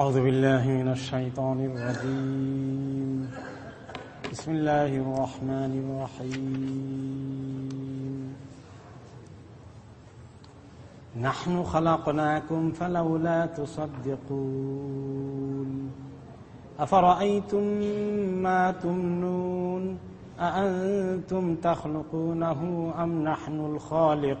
أعوذ بالله من الشيطان الرجيم. بسم الله الرحمن الرحيم. نحن خلقناكم فلولا تصدقون. أفرأيتم ما تمنون؟ أأنتم تخلقونه أم نحن الخالقون؟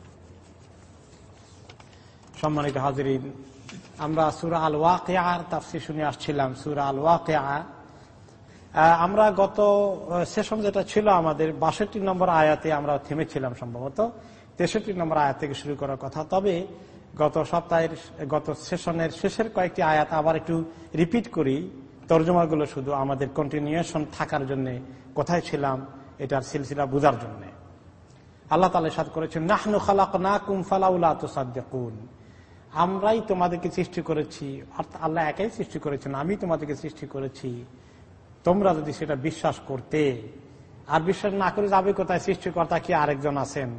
সম্মানিত হাজিরিন, আমরা সুরা আল ওয়াকিয়ার তাফসি শুনে আসছিলাম, সুরা আল ওয়াকিয়া আমরা গত সেশন যেটা ছিল আমাদের বাষট্টি নম্বর আয়াতে আমরা থেমেছিলাম সম্ভবত। তেষট্টি নম্বর আয়াত থেকে শুরু করার কথা। তবে গত সপ্তাহের, গত সেশনের শেষের কয়েকটি আয়াত আবার একটু রিপিট করি। তর্জমাগুলো শুধু আমাদের কন্টিনিউশন থাকার জন্য, কোথায় ছিলাম এটার সিলসিলা বোঝার জন্য। আল্লাহ তালা সাদ করেছেন, নাহনু খালাক না কুম ফালাউলা তো তুসাদ্দেকুন। আমরাই তোমাদেরকে সৃষ্টি করেছি, অর্থাৎ আল্লাহ একাই সৃষ্টি করেছেন আমি তোমাদেরকে সৃষ্টি করেছি। তোমরা যদি সেটা বিশ্বাস করতে, আর বিশ্বাস না করে যাবে কোথায়? সৃষ্টিকর্তা কি আরেকজন আছেন?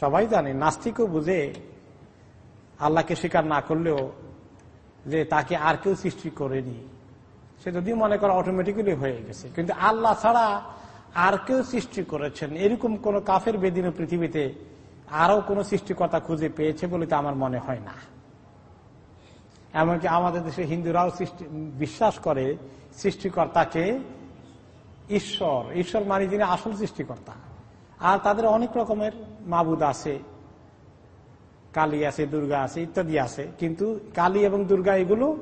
সবাই জানে, নাস্তিকও বুঝে, আল্লাহকে স্বীকার না করলেও যে তাকে আর কেউ সৃষ্টি করেনি। সে যদি মনে করে অটোমেটিক্যালি হয়ে গেছে। কিন্তু আল্লাহ ছাড়া আর কেউ সৃষ্টি করেছেন। এরকম কোন কাফের বেদিন পৃথিবীতে আরও কোন সৃষ্টিকর্তা খুঁজে পেয়েছে বলে তো আমার মনে হয় না। এমনকি আমাদের দেশে হিন্দুরাও সৃষ্টি, বিশ্বাস করে সৃষ্টিকর্তাকে ঈশ্বর ঈশ্বর মানে যিনি আসল সৃষ্টিকর্তা। আর তাদের অনেক রকমের মাবুদ আছে, কালী আছে, দুর্গা আছে, ইত্যাদি আছে। কিন্তু কালী এবং দুর্গা এগুলো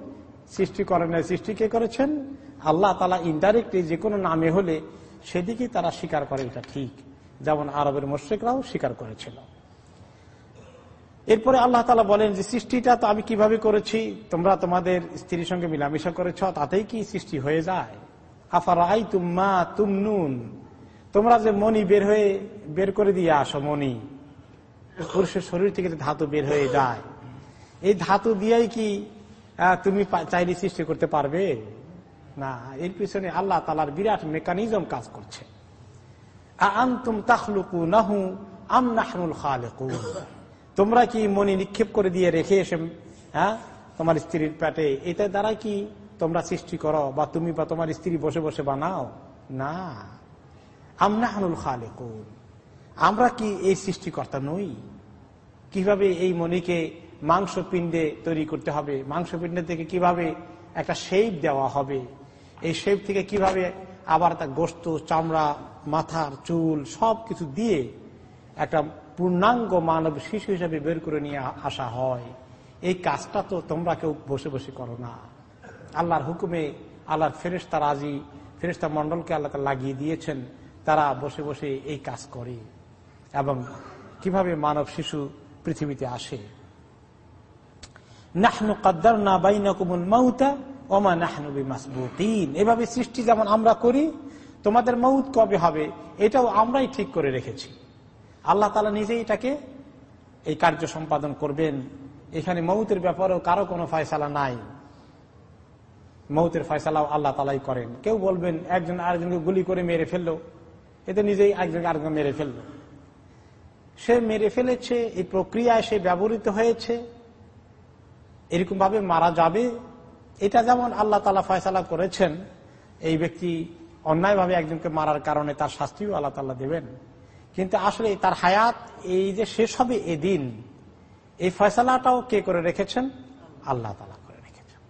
সৃষ্টি করেন সৃষ্টি কে করেছেন? আল্লাহ তালা ইনডাইরেক্টলি যে কোনো নামে হলে সেদিকেই তারা স্বীকার করে, এটা ঠিক। যেমন আরবের মোশেকরাও স্বীকার করেছিল। এরপরে আল্লাহ তালা বলেন যে, সৃষ্টিটা তো আমি কীভাবে করেছি? তোমরা তোমাদের স্ত্রীর সঙ্গে মিলামিশা করেছ, তাতেই কি সৃষ্টি হয়ে যায়? আফার আই তুম্মা তুমনুন? তোমরা যে মনি বের হয়ে, বের করে দিয়ে আসো মনি পুরুষের শরীর থেকে ধাতু বের হয়ে যায়। এই ধাতু দিয়েই কি তুমি চাইলে সৃষ্টি করতে পারবে? না, এর পিছনে আল্লাহ তালার বিরাট মেকানিজম কাজ করছে। তাহলুকু নাহু আম নাহনুল তোমরা কি মনি নিক্ষেপ করে দিয়ে রেখে এসে হ্যাঁ তোমার স্ত্রীর পেটে এটা দ্বারা কি তোমরা সৃষ্টি করো বা তুমি বা তোমার স্ত্রী বসে বসে বানাও? না। আমনাহানুল খালেকুন। আমরা কি এই সৃষ্টিকর্তা নই? কীভাবে এই মনিকে মাংস পিণ্ডে তৈরি করতে হবে? মাংস পিণ্ডে থেকে কীভাবে একটা শেপ দেওয়া হবে? এই শেপ থেকে কীভাবে আবার তার গোস্ত, চামড়া মাথার চুল সব কিছু দিয়ে একটা পূর্ণাঙ্গ মানব শিশু হিসেবে বের করে নিয়ে আসা হয়। এই কাজটা তো তোমরা কেউ বসে বসে করো না। আল্লাহর হুকুমে আল্লাহর ফেরেস্তা রাজি ফেরেস্তা মন্ডলকে আল্লাহ লাগিয়ে দিয়েছেন, তারা বসে বসে এই কাজ করে। এবং কীভাবে মানব শিশু পৃথিবীতে আসে? নাহনু কাদ্দার না বাইনাকুমুল মাউতা, ওমা নাহনুবি মাসবুকিন এভাবে সৃষ্টি যেমন আমরা করি তোমাদের মৌত কবে হবে, এটাও আমরাই ঠিক করে রেখেছি। আল্লাহ তালা নিজেই এটাকে এই কার্য সম্পাদন করবেন। এখানে মৌতের ব্যাপারেও কারও কোনো ফয়সালা নাই। মৌতের ফয়সালাও আল্লাহ তালাই করেন। কেউ বলবেন, একজন আরেকজনকে গুলি করে মেরে ফেলল। এতে নিজেই একজনকে আরেকজন মেরে ফেলল। সে মেরে ফেলেছে, এই প্রক্রিয়ায় সে ব্যবহৃত হয়েছে। এরকম ভাবে মারা যাবে। এটা যেমন আল্লাহ তালা ফয়সালা করেছেন, এই ব্যক্তি অন্যায়ভাবে একজনকে মারার কারণে তার শাস্তিও আল্লাহ তাল্লাহ দেবেন। কিন্তু আসলে তার হায়াত, এই যে শেষ হবে এদিন, এই ফয়সালাটাও কে করে রেখেছেন? আল্লাহ তালা করে রেখেছেন।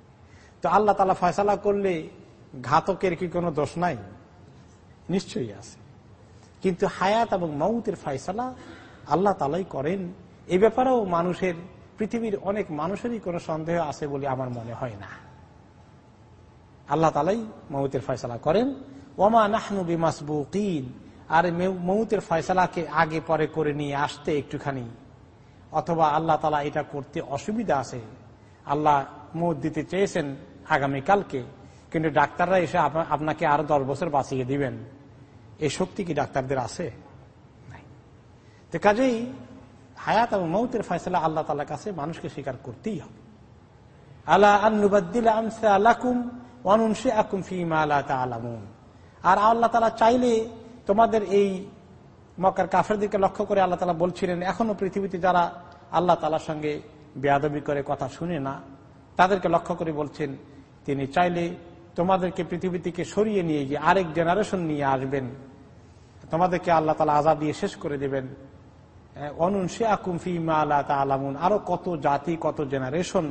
তো আল্লাহ তালা ফয়সালা করলে ঘাতকের কি কোনো দোষ নাই? নিশ্চয়ই আছে। কিন্তু হায়াত এবং মৌতের ফয়সালা আল্লাহ তালাই করেন। এ ব্যাপারেও মানুষের, পৃথিবীর অনেক মানুষেরই কোনো সন্দেহ আছে বলে আমার মনে হয় না। আল্লাহ তালাই মৌতের ফয়সালা করেন। ওমা নাহনু বিমাসবুকিন। আর মৌতের ফয়সালাকে আগে পরে করে নিয়ে আসতে একটুখানি। অথবা আল্লাহ তালা এটা করতে অসুবিধা আছে। আল্লাহ মৌত দিতে চেয়েছেন আগামীকালকে, কিন্তু ডাক্তাররা এসে আপনাকে আরও দশ বছর বাঁচিয়ে দিবেন। এই শক্তি কি ডাক্তারদের আছে? তো কাজেই হায়াত এবং মৌতের ফয়সলা আল্লাহ তালার কাছে মানুষকে স্বীকার করতেই হবে। আল্লাহ আমসা আলাকুম অনুনসে আকুম ফিমা আল্লাহ আলামুন আর আল্লাহ তালা চাইলে তোমাদের এই মক্কার কাফেরদেরকে লক্ষ্য করে আল্লাহ তালা বলছিলেন, এখনও পৃথিবীতে যারা আল্লাহ তালার সঙ্গে বেয়াদবি করে কথা শুনে না, তাদেরকে লক্ষ্য করে বলছেন, তিনি চাইলে তোমাদেরকে পৃথিবী থেকে সরিয়ে নিয়ে গিয়ে আরেক জেনারেশন নিয়ে আসবেন। তোমাদেরকে আল্লাহ তালা আজাদ দিয়ে শেষ করে দেবেন। অনুনসে আকুমফি মা আল্লাহ তালামুন আরও কত জাতি, কত জেনারেশন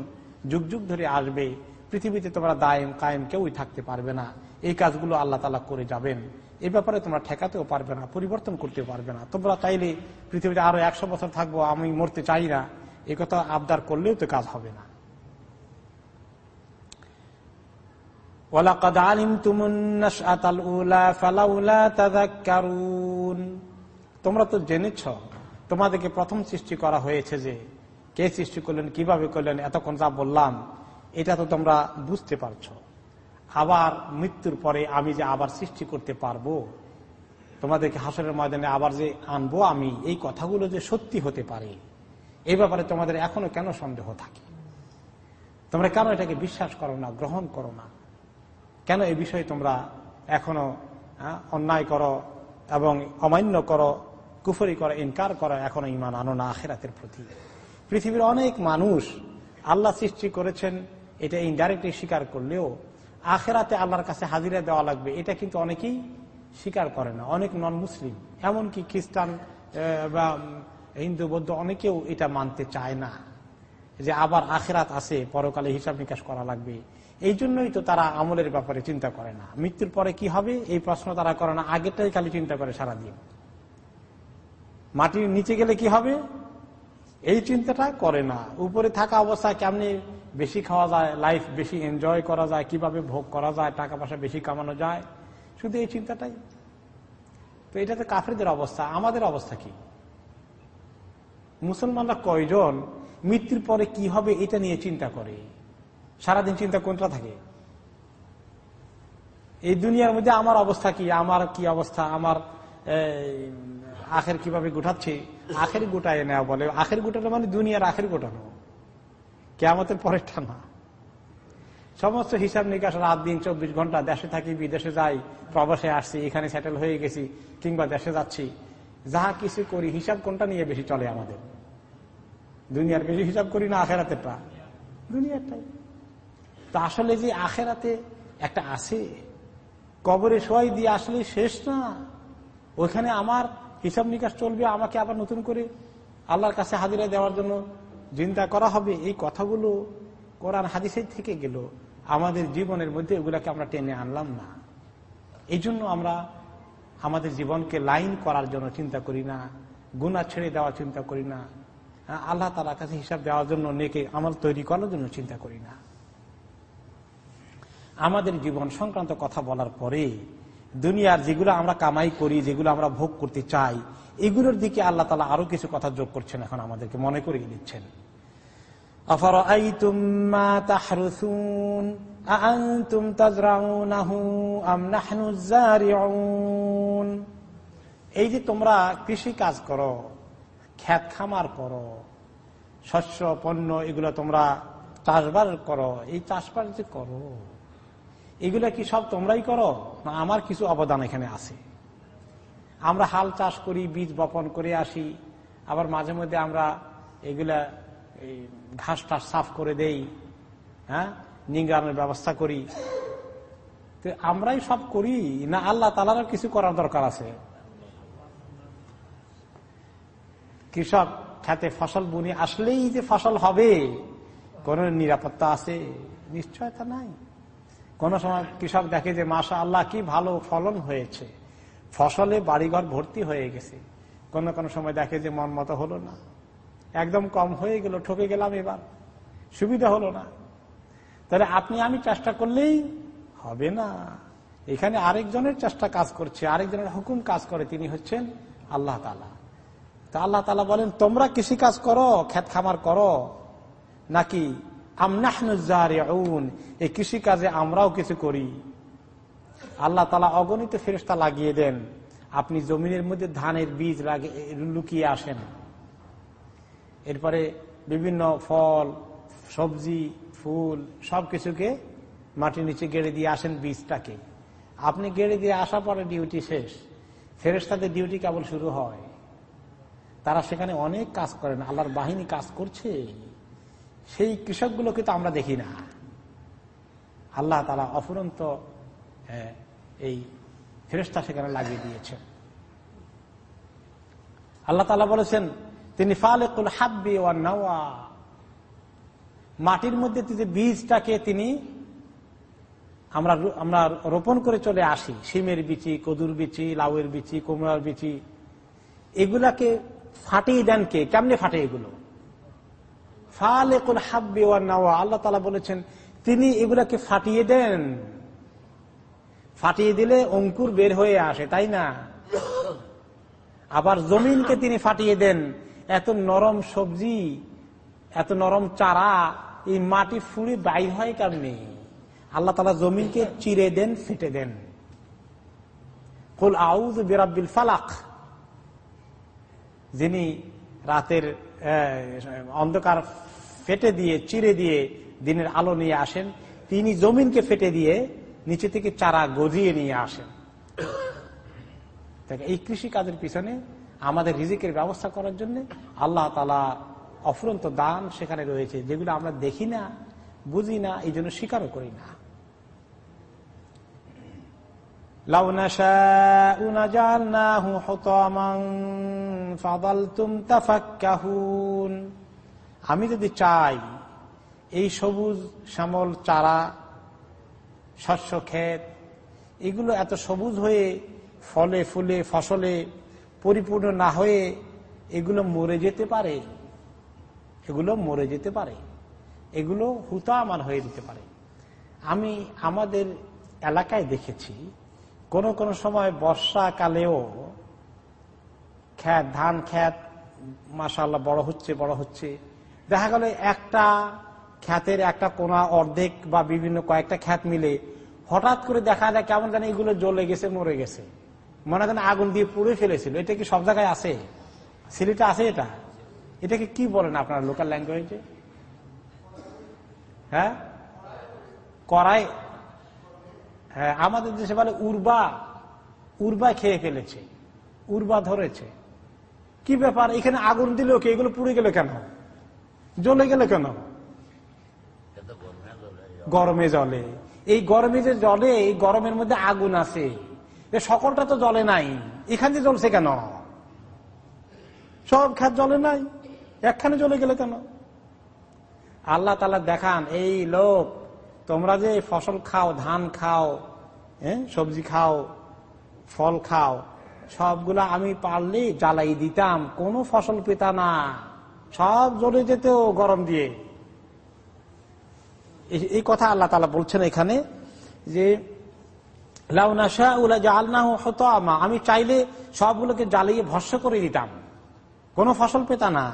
যুগ যুগ ধরে আসবে। পৃথিবীতে তোমরা দায়েম, কায়েম কেউই থাকতে পারবে না। এই কাজগুলো আল্লাহ তালা করে যাবেন। এই ব্যাপারে তোমরা ঠেকাতেও পারবে না, পরিবর্তন করতে পারবে না। তোমরা চাইলে পৃথিবীতে আরও একশো বছর থাকব, আমি মরতে চাই না। এ কথা আবদার করলেও তো কাজ হবে না। তোমরা তো জেনেছ, তোমাদেরকে প্রথম সৃষ্টি করা হয়েছে যে কে সৃষ্টি করলেন, কীভাবে করলেন, এতক্ষণ যা বললাম এটা তো তোমরা বুঝতে পারছ। আবার মৃত্যুর পরে আমি যে আবার সৃষ্টি করতে পারব, তোমাদেরকে হাসরের ময়দানে আবার যে আনব আমি, এই কথাগুলো যে সত্যি হতে পারে এই ব্যাপারে তোমাদের এখনও কেন সন্দেহ থাকে? তোমরা কেন এটাকে বিশ্বাস করো না, গ্রহণ করো না? কেন এই বিষয়ে তোমরা এখনও অন্যায় করো এবং অমান্য করো, কুফরি করো, ইনকার করো, এখনও ইমান আনো না আখেরাতের প্রতি? পৃথিবীর অনেক মানুষ আল্লাহ সৃষ্টি করেছেন এটা ইনডাইরেক্টলি স্বীকার করলেও আখেরাতে আল্লাহর কাছে হাজিরা দেওয়া লাগবে, এটা কিন্তু অনেকেই স্বীকার করে না, অনেক নন মুসলিম এমনকি খ্রিস্টান বা হিন্দু, বৌদ্ধ অনেকেও এটা মানতে চায় না, যে আবার আখেরাত আছে, পরকালে হিসাব নিকাশ করা লাগবে। এই জন্যই তো তারা আমলের ব্যাপারে চিন্তা করে না। মৃত্যুর পরে কি হবে? এই প্রশ্ন তারা করে না, আগেরটাই খালি চিন্তা করে সারাদিন। মাটির নিচে গেলে কি হবে? এই চিন্তাটা করে না। উপরে থাকা অবস্থায় কেমনি বেশি খাওয়া যায় লাইফ বেশি এনজয় করা যায়, কীভাবে ভোগ করা যায় টাকা পয়সা বেশি কামানো যায়, শুধু এই চিন্তাটাই। তো এটা তো কাফেরদের অবস্থা, আমাদের অবস্থা কি? মুসলমানরা কয়জন, মৃত্যুর পরে কি হবে এটা নিয়ে চিন্তা করে? সারাদিন চিন্তা কোনটা থাকে? এই দুনিয়ার মধ্যে আমার অবস্থা কি? আমার কি অবস্থা? আমার আখের কীভাবে গোটাচ্ছে? আখের গোটায় নেওয়া বলে, আখের গোটানো মানে দুনিয়ার আখের গোটানো। কেমতের পরেরটা না। সমস্ত হিসাব নিকাশ রাত দিন চব্বিশ ঘণ্টা দেশে থাকি, বিদেশে যাই, প্রবাসে আসছি, এখানে সেটেল হয়ে গেছি, কিংবা দেশে যাচ্ছি। যাহা কিছু করি, হিসাব কোনটা নিয়ে বেশি চলে আমাদের? দুনিয়ার বেশি হিসাব করি না আখেরাতেরটা দুনিয়ারটাই। তো আসলে যে আখেরাতে একটা আছে, কবরে সবাই দিয়ে আসলে শেষ না। ওইখানে আমার হিসাব নিকাশ চলবে, আমাকে আবার নতুন করে আল্লাহর কাছে হাজিরা দেওয়ার জন্য চিন্তা করা হবে, এই কথাগুলো কোরআন হাদিসের থেকে গেল। আমাদের জীবনের মধ্যে ওগুলাকে আমরা টেনে আনলাম না। এই জন্য আমরা আমাদের জীবনকে লাইন করার জন্য চিন্তা করি না গুণা ছেড়ে দেওয়ার চিন্তা করি না আল্লাহ তালার কাছে হিসাব দেওয়ার জন্য, নেকে আমল তৈরি করার জন্য চিন্তা করি না। আমাদের জীবন সংক্রান্ত কথা বলার পরে দুনিয়ার যেগুলো আমরা কামাই করি, যেগুলো আমরা ভোগ করতে চাই, এগুলোর দিকে আল্লাহ তালা আরও কিছু কথা যোগ করছেন এখন আমাদেরকে মনে করিয়ে দিচ্ছেন। এই যে তোমরা কৃষি কাজ করো খ্যাত খামার করো, শস্য, পণ্য এগুলো তোমরা চাষবাস করো, এই চাষবাস যে করো, এগুলো কি সব তোমরাই করো? না, আমার কিছু অবদান এখানে আছে। আমরা হাল চাষ করি, বীজ বপন করে আসি, আবার মাঝে মধ্যে আমরা এগুলা ঘাস টাস সাফ করে দেই হ্যাঁ? নিংড়ানোর ব্যবস্থা করি। তো আমরাই সব করি, না আল্লাহ তালারও কিছু করার দরকার আছে? কৃষক খেতে ফসল বুনি, আসলেই যে ফসল হবে, কোন নিরাপত্তা আছে? নিশ্চয়তা নাই। কোন সময় কৃষক দেখে যে মাসা আল্লাহ কি ভালো ফলন হয়েছে। ফসলে বাড়িঘর ভর্তি হয়ে গেছে। কোন কোন সময় দেখে যে, মন মতো হলো না। একদম কম হয়ে গেল, ঠকে গেলাম এবার। সুবিধা হলো না। তাহলে আপনি, আমি চেষ্টা করলেই হবে না। এখানে আরেকজনের চেষ্টা কাজ করছে, আরেকজনের হুকুম কাজ করে, তিনি হচ্ছেন আল্লাহ তালা তা আল্লাহ তালা বলেন, তোমরা কৃষি কাজ করো খেত খামার করো, নাকি এই কৃষি কাজে আমরাও কিছু করি? আল্লাহ তালা অগণিত ফেরস্তা লাগিয়ে দেন, আপনি জমিনের মধ্যে ধানের বীজ লুকিয়ে আসেন। এরপরে বিভিন্ন ফল, সবজি, ফুল, সবকিছুকে মাটির নিচে গেড়ে দিয়ে আসেন বীজটাকে। আপনি গেড়ে দিয়ে আসা পরে ডিউটি শেষ ফেরেস্তাদের ডিউটি কেবল শুরু হয়। তারা সেখানে অনেক কাজ করেন, আল্লাহর বাহিনী কাজ করছে। সেই কৃষকগুলোকে তো আমরা দেখি না। আল্লাহ তালা অফুরন্ত এই ফেরস্তা সেখানে লাগিয়ে দিয়েছেন। আল্লাহ তালা বলেছেন তিনি ফালেকুল হাব্বি ও নাওয়া। মাটির মধ্যে যে বীজটাকে তিনি আমরা আমরা রোপণ করে চলে আসি। সিমের বিচি, কদুর বিচি, লাউয়ের বিচি, কুমড়ার বিচি। এগুলাকে ফাটিয়ে দেন কে? কেমনে ফাটে এগুলো? ফালেকুল হাব্বি ও নাওয়া। আল্লাহ তালা বলেছেন, তিনি এগুলাকে ফাটিয়ে দেন। ফাটিয়ে দিলে অঙ্কুর বের হয়ে আসে, তাই না? আবার জমিনকে তিনি ফাটিয়ে দেন। এত নরম সবজি, এত নরম চারা, এই মাটি ফুড়ে বাইর হয় কারণে? আল্লাহ তালা জমিনকে চিরে দেন, ফেটে দেন। আউজ ফালাক। যিনি রাতের অন্ধকার ফেটে দিয়ে, চিরে দিয়ে দিনের আলো নিয়ে আসেন, তিনি জমিনকে ফেটে দিয়ে নিচে থেকে চারা গজিয়ে নিয়ে আসেন। এই কৃষি কাজের পিছনে আমাদের রিজিকের ব্যবস্থা করার জন্য আল্লাহ তালা অফুরন্ত দান সেখানে রয়েছে, যেগুলো আমরা দেখি না, বুঝি না, এই জন্য স্বীকারও করি না। আমি যদি চাই এই সবুজ শ্যামল চারা, শস্য ক্ষেত, এগুলো এত সবুজ হয়ে ফলে, ফুলে, ফসলে পরিপূর্ণ না হয়ে এগুলো মরে যেতে পারে। এগুলো মরে যেতে পারে। এগুলো হুতা আমার হয়ে যেতে পারে। আমি আমাদের এলাকায় দেখেছি, কোন কোন সময় বর্ষাকালেও খ্যাত ধান খ্যাত মাসাল্লাহ বড় হচ্ছে বড় হচ্ছে। দেখা গেল একটা খ্যাতের একটা কোনা অর্ধেক বা বিভিন্ন কয়েকটা খ্যাত মিলে হঠাৎ করে দেখা যায় কেমন জানি এগুলো জ্বলে গেছে, মরে গেছে। মনে করেন আগুন দিয়ে পুড়ে ফেলেছিল। এটা কি সব জায়গায় আছে? সিলিটা আছে এটা? এটাকে কি বলেন আপনার লোকাল ল্যাঙ্গুয়েজে হ্যাঁ? করাই। হ্যাঁ আমাদের দেশে বলে উর্বা। উর্বা খেয়ে ফেলেছে। উর্বা ধরেছে। কি ব্যাপার? এখানে আগুন দিল কি? এগুলো পুড়ে গেল কেন? জ্বলে গেল কেন? গরমে জলে এই গরমে যে জলে এই গরমের মধ্যে আগুন আছে। যে সকলটা তো জলে নাই। এখান জ্বলছে কেন? সব খাত জলে নাই। একখানে চলে গেলে কেন? আল্লাহ তালা দেখান, এই লোক, তোমরা যে ফসল খাও, ধান খাও হ্যাঁ সবজি খাও, ফল খাও, সবগুলা আমি পারলে জ্বালাই দিতাম। কোনো ফসল পেতা না। সব জ্বলে যেত গরম দিয়ে। এই কথা আল্লাহ তালা বলছেন এখানে যে আমি চাইলে সবগুলোকে জ্বালিয়ে ভস্য করে দিতাম। কোনো ফসল পেতা না।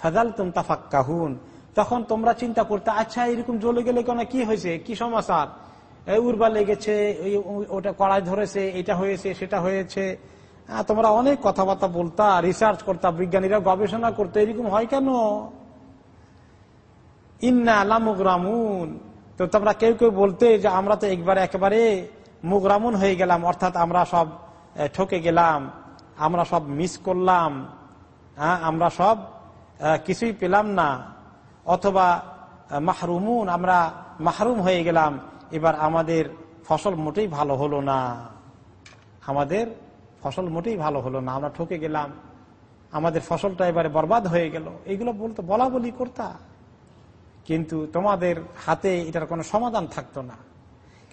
ফাজাল তুম তাফাক্কাহুন। তখন তোমরা চিন্তা করতে আচ্ছা এরকম জ্বলে গেলে কেন, কি হয়েছে? কি সমাচার উর্বা লেগেছে ওটা কড়াই ধরেছে, এটা হয়েছে, সেটা হয়েছে। তোমরা অনেক কথাবার্তা বলতা রিসার্চ করতা, বিজ্ঞানীরা গবেষণা করতে, এরকম হয় কেন? ইন্না আল্লাহ মুগরামুন তো তোমরা কেউ কেউ বলতে যে, আমরা তো একবারে একেবারে মুগরামুন হয়ে গেলাম, অর্থাৎ আমরা সব ঠকে গেলাম, আমরা সব মিস করলাম হ্যাঁ আমরা সব কিছুই পেলাম না, অথবা মাহরুমুন, আমরা মাহরুম হয়ে গেলাম, এবার আমাদের ফসল মোটেই ভালো হলো না, আমাদের ফসল মোটেই ভালো হলো না, আমরা ঠকে গেলাম, আমাদের ফসলটা এবারে বরবাদ হয়ে গেল এইগুলো বলতো বলা বলি করতা, কিন্তু তোমাদের হাতে এটার কোনো সমাধান থাকতো না।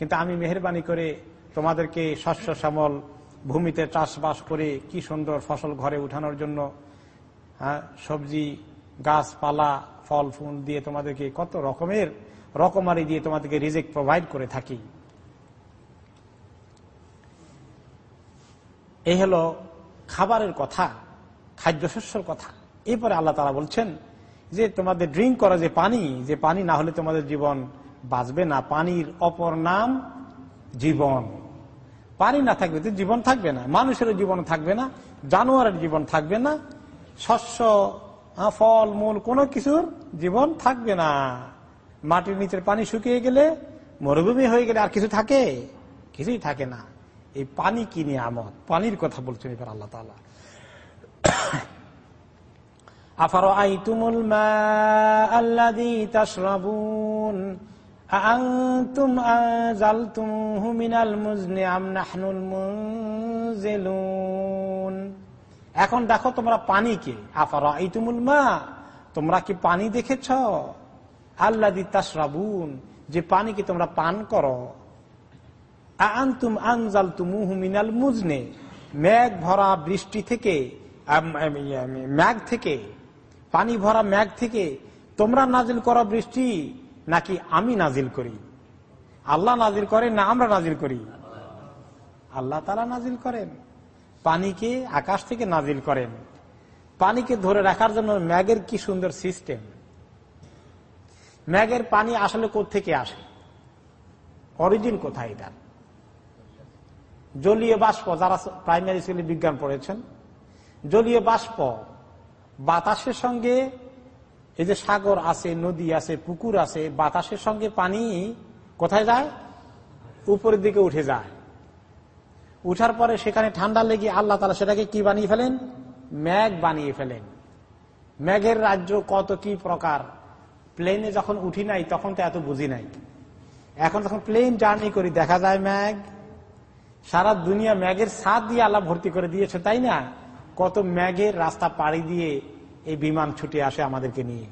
কিন্তু আমি মেহরবানি করে তোমাদেরকে শস্য শ্যামল ভূমিতে চাষবাস করে কি সুন্দর ফসল ঘরে উঠানোর জন্য হ্যাঁ সবজি, গাছপালা, ফল, ফুল দিয়ে তোমাদেরকে কত রকমের রকমারি দিয়ে তোমাদেরকে রিজেক্ট প্রোভাইড করে থাকি। এই হলো খাবারের কথা, খাদ্যশস্যর কথা। এরপরে আল্লাহ তারা বলছেন যে তোমাদের ড্রিঙ্ক করা যে পানি যে পানি না হলে তোমাদের জীবন বাঁচবে না। পানির অপর নাম জীবন। পানি না থাকবে তো জীবন থাকবে না। মানুষের জীবন থাকবে না, জানোয়ারের জীবন থাকবে না, শস্য ফল, মূল কোনো কিছুর জীবন থাকবে না। মাটির নিচের পানি শুকিয়ে গেলে, মরুভূমি হয়ে গেলে আর কিছু থাকে? কিছুই থাকে না। এই পানি কি আমদ পানির কথা বলছেন এবার আল্লাহ তালা আফার আইতুমুল আল্লাদি তাসরাবুন أأنتم أنزلتموه من المزن أم نحن المنزلون এখন দেখো তোমরা পানিকে আফারা ইতুমুল মা তোমরা কি পানি দেখেছ আল্লাহ তাসরাবুন যে পানিকে তোমরা পান করো আন্তুম আনজাল তুমুহু মিনাল মুজনে মেঘ ভরা বৃষ্টি থেকে ম্যাঘ থেকে পানি ভরা ম্যাঘ থেকে তোমরা নাজিল করো বৃষ্টি নাকি আমি নাজিল করি? আল্লাহ নাজিল করেন না আমরা নাজিল করি? আল্লাহ তালা নাজিল করেন। পানিকে আকাশ থেকে নাজিল করেন। পানিকে ধরে রাখার জন্য ম্যাগের কি সুন্দর সিস্টেম? ম্যাগের পানি আসলে থেকে আসে? অরিজিন কোথায় এটা? জলীয় বাষ্প, যারা প্রাইমারি স্কুলে বিজ্ঞান পড়েছেন, জলীয় বাষ্প বাতাসের সঙ্গে এই যে সাগর আছে, নদী আছে, পুকুর আছে, বাতাসের সঙ্গে পানি কোথায় যায়? উপরের দিকে উঠে যায়। উঠার পরে সেখানে ঠান্ডা লেগে আল্লাহ তালা সেটাকে কি বানিয়ে ফেলেন? ম্যাগ বানিয়ে ফেলেন। ম্যাগের রাজ্য কত কি প্রকার। প্লেনে যখন উঠি নাই, তখন তো এত বুঝি নাই। এখন যখন প্লেন জার্নি করি, দেখা যায় ম্যাগ সারা দুনিয়া ম্যাগের সাদ দিয়ে আল্লাহ ভর্তি করে দিয়েছে, তাই না? কত ম্যাগের রাস্তা পাড়ি দিয়ে এই বিমান ছুটে আসে আমাদেরকে নিয়ে।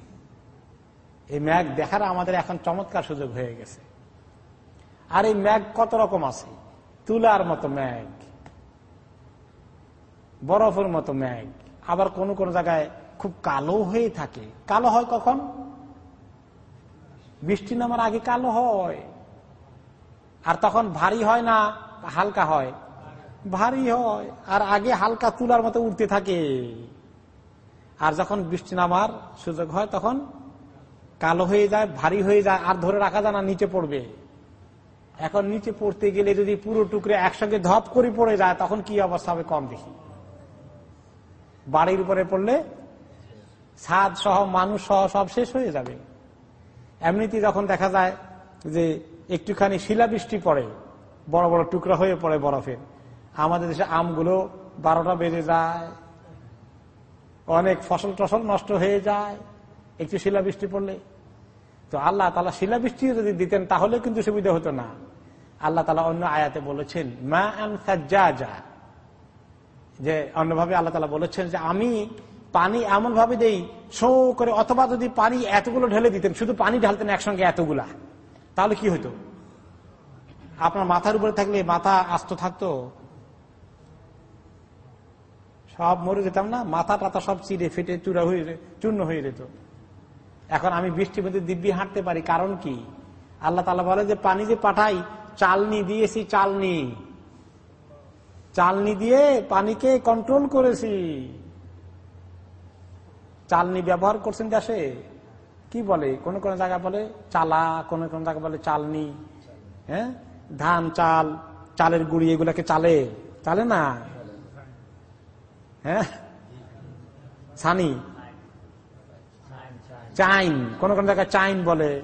এই ম্যাগ দেখার আমাদের এখন চমৎকার সুযোগ হয়ে গেছে। আর এই ম্যাগ কত রকম আছে? তুলার মতো ম্যাগ, বরফের মতো ম্যাগ, আবার কোন কোন জায়গায় খুব কালো হয়ে থাকে। কালো হয় কখন? বৃষ্টি নামার আগে কালো হয়। আর তখন ভারী হয় না, হালকা হয়? ভারী হয়। আর আগে হালকা তুলার মতো উঠতে থাকে। আর যখন বৃষ্টি নামার সুযোগ হয়, তখন কালো হয়ে যায়, ভারী হয়ে যায়, আর ধরে রাখা যায় না, নিচে পড়বে। এখন নিচে পড়তে গেলে যদি পুরো টুকরে একসঙ্গে ধপ করে পড়ে যায়, তখন কি অবস্থা হবে কম দেখি। বাড়ির উপরে পড়লে ছাদ সহ, মানুষ সহ সব শেষ হয়ে যাবে। এমনিতে যখন দেখা যায় যে একটুখানি শিলাবৃষ্টি পড়ে, বড় বড় টুকরা হয়ে পড়ে বরফের আমাদের দেশে আমগুলো বারোটা বেজে যায় অনেক ফসল টসল নষ্ট হয়ে যায়। একটু শিলাবৃষ্টি পড়লে। তো আল্লাহ তালা শিলাবৃষ্টি যদি দিতেন, তাহলে কিন্তু সুবিধা হতো না। আল্লাহ তালা অন্য আয়াতে বলেছেন, মা আন যা যে অন্যভাবে আল্লাহ তালা বলেছেন যে, আমি পানি এমন ভাবে দেই শো করে অথবা যদি পানি এতগুলো ঢেলে দিতেন, শুধু পানি ঢালতেন একসঙ্গে এতগুলা, তাহলে কি হতো? আপনার মাথার উপরে থাকলে মাথা আস্ত থাকতো সব মরে যেতাম না, মাথা টাথা সব চিড়ে ফেটে চূড়া হয়ে চূর্ণ হয়ে যেত। এখন আমি বৃষ্টির মধ্যে দিব্যি হাঁটতে পারি, কারণ কি? আল্লাহ তালা বলে যে, পানি যে পাঠাই, চালনি দিয়েছি, চালনি। চালনি দিয়ে পানিকে কন্ট্রোল করেছি। চালনি ব্যবহার করছেন দেশে? কি বলে? কোন কোন জায়গা বলে চালা, কোন কোন জায়গা বলে চালনি। হ্যাঁ? ধান, চাল, চালের গুড়ি এগুলাকে চালে। চালে না? হ্যাঁ? সানি? চাইন। কোন কোন জায়গায় চাইন বলে।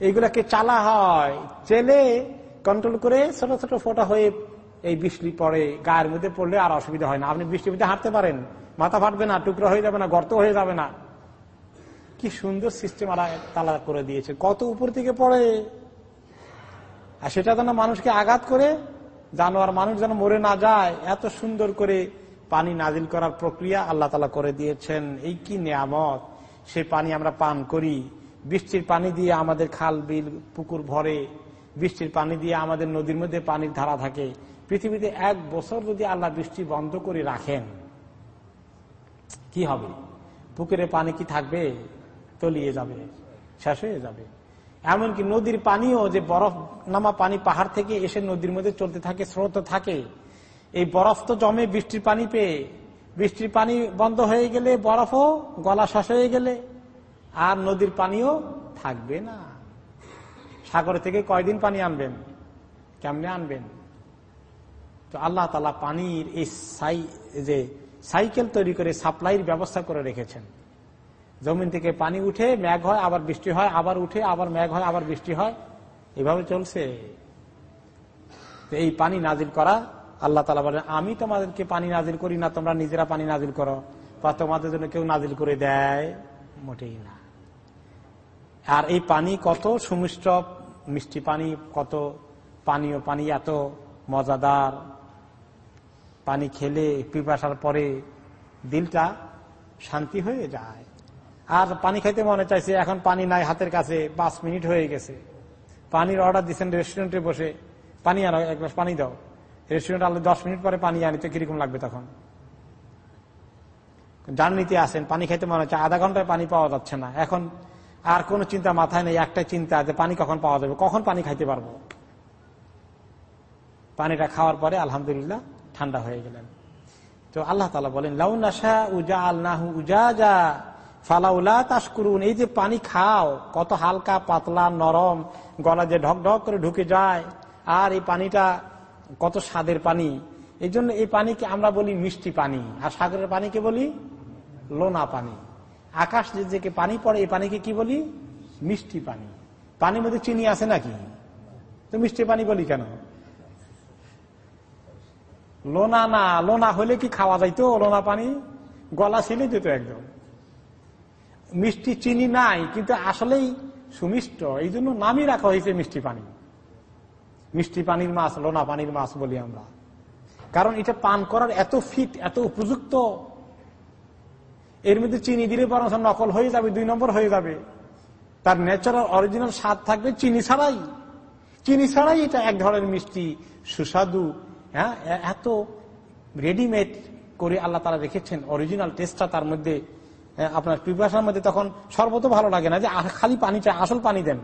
এইগুলাকে চালা হয়। চেলে কন্ট্রোল করে ছোট ছোট ফোটা হয়ে এই বৃষ্টি পড়ে। গায়ের মধ্যে পড়লে আর অসুবিধা হয় না। আপনি বৃষ্টির মধ্যে হাঁটতে পারেন। মাথা ফাটবে না, টুকরো হয়ে যাবে না, গর্ত হয়ে যাবে না। কি সুন্দর সিস্টেম তালা করে দিয়েছে। কত উপর থেকে পড়ে। আর সেটা যেন মানুষকে আঘাত করে জানোয়ার মানুষ যেন মরে না যায়, এত সুন্দর করে পানি নাজিল করার প্রক্রিয়া আল্লাহ তালা করে দিয়েছেন। এই কি নিয়ামত? সে পানি আমরা পান করি। বৃষ্টির পানি দিয়ে আমাদের খাল, বিল, পুকুর ভরে। বৃষ্টির পানি দিয়ে আমাদের নদীর মধ্যে পানির ধারা থাকে। পৃথিবীতে এক বছর যদি আল্লাহ বৃষ্টি বন্ধ করে রাখেন, কি হবে? পুকুরে পানি কি থাকবে? তলিয়ে যাবে, শেষ হয়ে যাবে। এমনকি নদীর পানিও যে বরফ নামা পানি পাহাড় থেকে এসে নদীর মধ্যে চলতে থাকে, স্রোত থাকে। এই বরফ তো জমে বৃষ্টির পানি পেয়ে। বৃষ্টির পানি বন্ধ হয়ে গেলে বরফও গলা শেষ হয়ে গেলে, আর নদীর পানিও থাকবে না। সাগর থেকে কয়দিন পানি আনবেন? কেমনে আনবেন? তো আল্লাহ তালা পানির এই সাই, যে সাইকেল তৈরি করে সাপ্লাইয়ের ব্যবস্থা করে রেখেছেন। জমিন থেকে পানি উঠে ম্যাঘ হয়, আবার বৃষ্টি হয়, আবার উঠে, আবার ম্যাঘ হয়, আবার বৃষ্টি হয়। এভাবে চলছে। এই পানি নাজিল করা, আল্লাহ তালা বলেন, আমি তোমাদেরকে পানি নাজিল করি না, তোমরা নিজেরা পানি নাজিল করো। বা তোমাদের জন্য কেউ নাজিল করে দেয়? মোটেই না। আর এই পানি কত সুমিষ্ট, মিষ্টি পানি, কত পানীয় পানি, এত মজাদার। পানি খেলে, পিপাসার পরে দিলটা শান্তি হয়ে যায়। আর পানি খাইতে মনে চাইছে, এখন পানি নাই হাতের কাছে, পাঁচ মিনিট হয়ে গেছে। পানির অর্ডার দিচ্ছেন রেস্টুরেন্টে বসে। পানি আনো, এক গ্লাস পানি দাও। রেস্টুরেন্ট আলো দশ মিনিট পরে পানি আনিতে কীরকম লাগবে তখন? জার্নিতে আসেন পানি খাইতে মনে হচ্ছে, আধা ঘন্টায় পানি পাওয়া যাচ্ছে না। এখন আর কোন চিন্তা মাথায় নেই, একটাই চিন্তা যে পানি কখন পাওয়া যাবে, কখন পানি খাইতে পারব? পানিটা খাওয়ার পরে আলহামদুলিল্লাহ ঠান্ডা হয়ে গেলেন। তো আল্লাহ তালা বলেন লাউনাশা উজা আল্লাহ উজা যা ফালাউলা তাস করুন এই যে পানি খাও, কত হালকা, পাতলা, নরম, গলা যে ঢক ঢক করে ঢুকে যায়, আর এই পানিটা কত স্বাদের পানি। এই জন্য এই পানিকে আমরা বলি মিষ্টি পানি, আর সাগরের পানিকে বলি লোনা পানি। আকাশ যে পানি পড়ে, এই পানিকে কি বলি? মিষ্টি পানি। পানির মধ্যে চিনি আছে নাকি? তো মিষ্টি পানি বলি কেন? লোনা না, লোনা হলে কি খাওয়া যাইতো? লোনা পানি? গলা ছেলে যেত একদম। মিষ্টি চিনি নাই, কিন্তু আসলেই সুমিষ্ট। এই জন্য নামই রাখা হয়েছে মিষ্টি পানি। মিষ্টি পানির মাছ, লোনা পানির মাছ বলি আমরা। কারণ এটা পান করার এত ফিট, এত উপযুক্ত। এর মধ্যে চিনি দিলে বরং নকল হয়ে যাবে, দুই নম্বর হয়ে যাবে। তার ন্যাচারাল অরিজিনাল স্বাদ থাকবে চিনি ছাড়াই। চিনি ছাড়াই এটা এক ধরনের মিষ্টি, সুস্বাদু হ্যাঁ এত রেডিমেড করে আল্লাহ তারা রেখেছেন। অরিজিনাল টেস্টটা তার মধ্যে আপনার পিপাসার মধ্যে তখন সর্বত ভালো লাগে না যে খালি পানি চাই, আসল পানি দেন।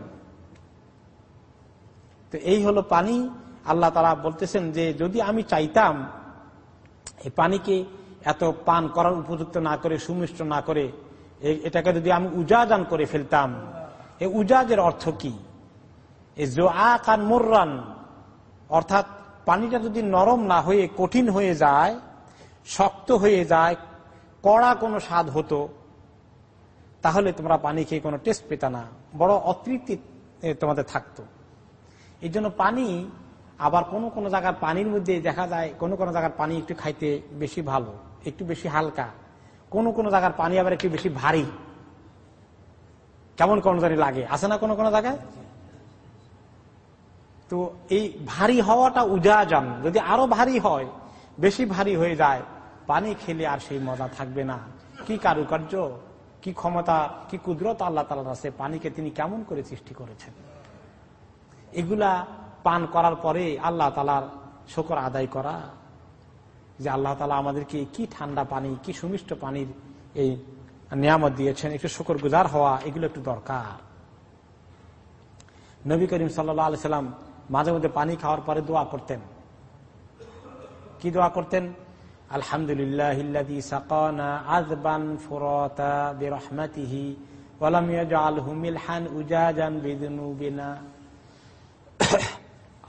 তো এই হলো পানি। আল্লাহ তারা বলতেছেন যে, যদি আমি চাইতাম এই পানিকে এত পান করার উপযুক্ত না করে, সুমিষ্ট না করে এটাকে যদি আমি উজাজান করে ফেলতাম এই উজাজের অর্থ কি? এই জো আকান মোর্রান, অর্থাৎ পানিটা যদি নরম না হয়ে, কঠিন হয়ে যায়, শক্ত হয়ে যায়, কড়া কোনো স্বাদ হতো তাহলে তোমরা পানি খেয়ে কোনো টেস্ট পেতা না। বড় অতৃপ্তি তোমাদের থাকতো। এই জন্য পানি, আবার কোন কোন জায়গার পানির মধ্যে দেখা যায়, কোন কোন জায়গার পানি একটু খাইতে বেশি ভালো, একটু বেশি হালকা। কোন কোন জায়গার পানি আবার একটু বেশি ভারী। কেমন কোন জানি লাগে। আছে না কোন কোন জায়গায়? তো এই ভারী হওয়াটা উজা যান যদি আরও ভারী হয়, বেশি ভারী হয়ে যায়, পানি খেলে আর সেই মজা থাকবে না। কি কারুকার্য? কি ক্ষমতা, কি কুদরত আল্লাহ তালার আছে পানিকে তিনি কেমন করে সৃষ্টি করেছেন? এগুলা পান করার পরে আল্লাহ তালার শকর আদায় করা, যে আল্লাহ তালা আমাদেরকে কি ঠান্ডা পানি, কি সুমিষ্ট পানির এই নিয়ামত দিয়েছেন, একটু শকর গুজার হওয়া, এগুলো একটু দরকার। নবী করিম সাল্লা সাল্লাম মাঝে মধ্যে পানি খাওয়ার পরে দোয়া করতেন। কি দোয়া করতেন? আলহামদুলিল্লাহ আজবান ফুরতা বিরহমাতিহি ওয়ালাম ইয়াজআলহু মিলহান উজাজান বিদুনুবিনা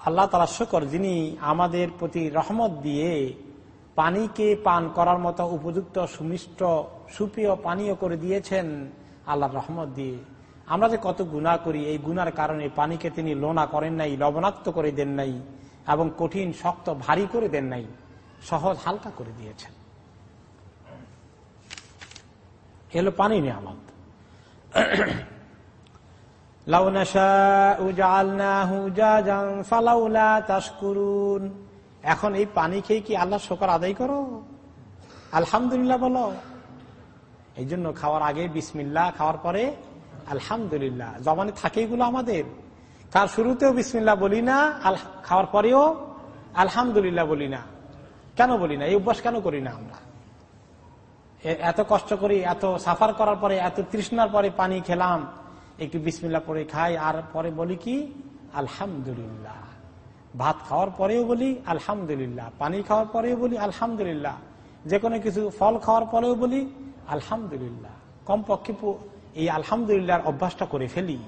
আল্লাহ তালা শকর, যিনি আমাদের প্রতি রহমত দিয়ে পানিকে পান করার মতো উপযুক্ত, সুমিষ্ট, সুপ্রিয় পানীয় করে দিয়েছেন আল্লাহর রহমত দিয়ে। আমরা যে কত গুণা করি, এই গুনার কারণে পানিকে তিনি লোনা করেন নাই, লবণাক্ত করে দেন নাই এবং কঠিন, শক্ত, ভারী করে দেন নাই। সহজ হালকা করে দিয়েছেন। এলো পানি নিয়ামত। এখন এই পানি খেয়ে কি আল্লাহ শোকর আদায় করো? আলহামদুলিল্লাহ বলো। এই জন্য খাওয়ার আগে বিসমিল্লা খাওয়ার পরে আলহামদুলিল্লাহ। জবানে থাকে এগুলো আমাদের। কার শুরুতেও বিসমিল্লা বলি না খাওয়ার পরেও আলহামদুলিল্লাহ বলি না। কেন বলি না? এই অভ্যাস কেন করি না আমরা? এত কষ্ট করি, এত সাফার করার পরে, এত তৃষ্ণার পরে পানি খেলাম, একটু বিসমিল্লা পরে খাই, আর পরে বলি কি? আলহামদুলিল্লাহ। ভাত খাওয়ার পরেও বলি আলহামদুলিল্লাহ। পানি খাওয়ার পরেও বলি আলহামদুলিল্লাহ। যে কোনো কিছু ফল খাওয়ার পরেও বলি আলহামদুলিল্লাহ। কমপক্ষে এই আলহামদুলিল্লাহর অভ্যাসটা করে ফেলি।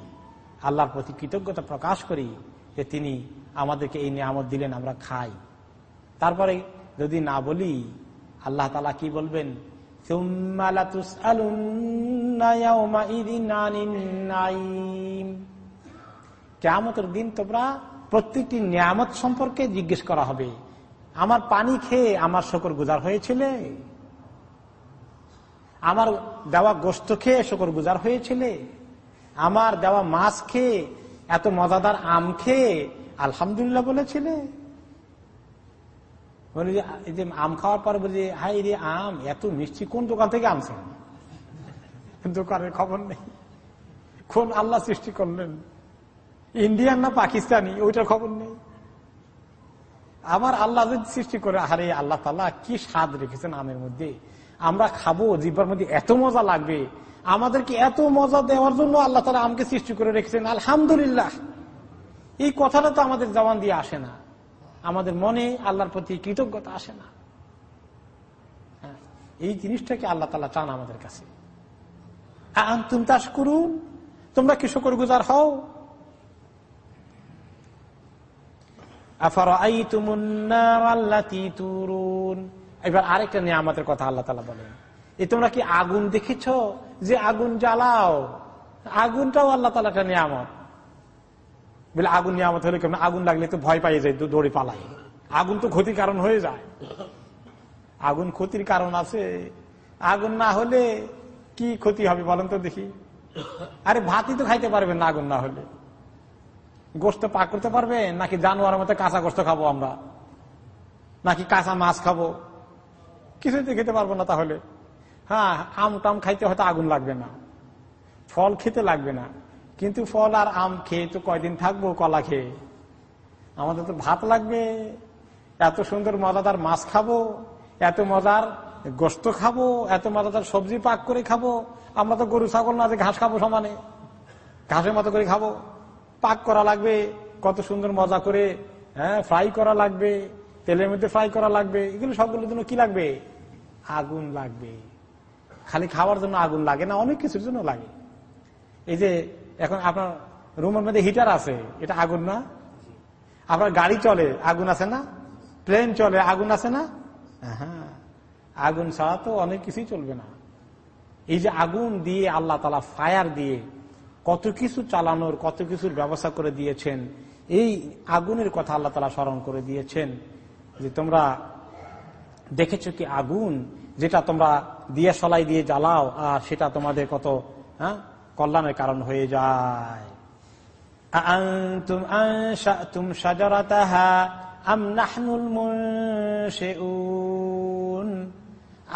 আল্লাহর প্রতি কৃতজ্ঞতা প্রকাশ করি যে তিনি আমাদেরকে এই নিয়ামত দিলেন, আমরা খাই। তারপরে যদি না বলি, আল্লাহ তালা কি বলবেন? কেমতের দিন তোমরা প্রত্যেকটি নিয়ামত সম্পর্কে জিজ্ঞেস করা হবে। আমার পানি খেয়ে আমার শকর গুজার হয়েছিল? আমার দেওয়া গোস্ত খেয়ে শকর গুজার হয়েছিল? আমার দেওয়া মাছ খেয়ে এত মজাদার আম খেয়ে আলহামদুলিল্লাহ বলেছিলে? বলি যে আম খাওয়ার পর বলি হাই রে আম, এত মিষ্টি, কোন দোকান থেকে আনছেন দোকানের খবর নেই। কোন আল্লাহ সৃষ্টি করলেন? ইন্ডিয়ান না পাকিস্তানি? ওইটার খবর নেই। আবার আল্লাহ সৃষ্টি করে, আরে আল্লাহ তালা কি স্বাদ রেখেছেন আমের মধ্যে? আমরা খাব জিব্বার মধ্যে এত মজা লাগবে। আমাদেরকে এত মজা দেওয়ার জন্য আল্লাহ তালা আমকে সৃষ্টি করে রেখেছেন। আলহামদুলিল্লাহ। এই কথাটা তো আমাদের জবান দিয়ে আসে না। আমাদের মনে আল্লাহর প্রতি কৃতজ্ঞতা আসে না। হ্যাঁ, এই জিনিসটাকে আল্লাহ তালা চান আমাদের কাছে। তুমি তাস করুন তোমরা কি শুকর গুজার হও এবার আরেকটা নিয়ামতের কথা আল্লাহ তালা বলেন। এই তোমরা কি আগুন দেখেছ? যে আগুন জ্বালাও। আগুনটাও আল্লাহ তালা একটা নিয়ামত। বলে আগুন নিয়ামত হলে কেমন? আগুন লাগলে তো ভয় পাই যায় দৌড়ে পালাই আগুন তো ক্ষতির কারণ হয়ে যায়। আগুন ক্ষতির কারণ আছে। আগুন না হলে কি ক্ষতি হবে বলেন তো দেখি। আরে ভাতই তো খাইতে পারবেন না আগুন না হলে। গোস্ত পাক করতে পারবে নাকি জানোয়ার মতো কাঁচা গোস্ত খাব আমরা? নাকি কাঁচা মাছ খাব? কিছুতে খেতে পারব না তাহলে। হ্যাঁ আম টাম খাইতে হয়তো আগুন লাগবে না। ফল খেতে লাগবে না। কিন্তু ফল আর আম খেয়ে তো কয়দিন থাকব, কলা খেয়ে? আমাদের তো ভাত লাগবে। এত সুন্দর মজাদার মাছ খাব, এত মজার গোস্ত খাব, এত মজাদার সবজি পাক করে খাব। আমরা তো গরু, ছাগল না যে ঘাস খাব সমানে। ঘাসের মতো করে খাব। পাক করা লাগবে, কত সুন্দর মজা করে হ্যাঁ ফ্রাই করা লাগবে, তেলের মধ্যে ফ্রাই করা লাগবে। এগুলো সবগুলোর জন্য কি লাগবে? আগুন লাগবে। খালি খাওয়ার জন্য আগুন লাগে না, অনেক কিছুর জন্য লাগে। এই যে এখন আপনার রুমের মধ্যে হিটার আছে, এটা আগুন না? আপনার গাড়ি চলে, আগুন আছে না? প্লেন চলে, আগুন আছে না? হ্যাঁ আগুন ছাড়া তো অনেক কিছুই চলবে না। এই যে আগুন দিয়ে আল্লাহ তালা ফায়ার দিয়ে কত কিছু চালানোর, কত কিছুর ব্যবস্থা করে দিয়েছেন, এই আগুনের কথা আল্লাহ তালা স্মরণ করে দিয়েছেন যে তোমরা দেখেছ কি আগুন, যেটা তোমরা দিয়ে সলাই দিয়ে জ্বালাও, আর সেটা তোমাদের কত হ্যাঁ? কল্যাণের কারণ হয়ে যায়।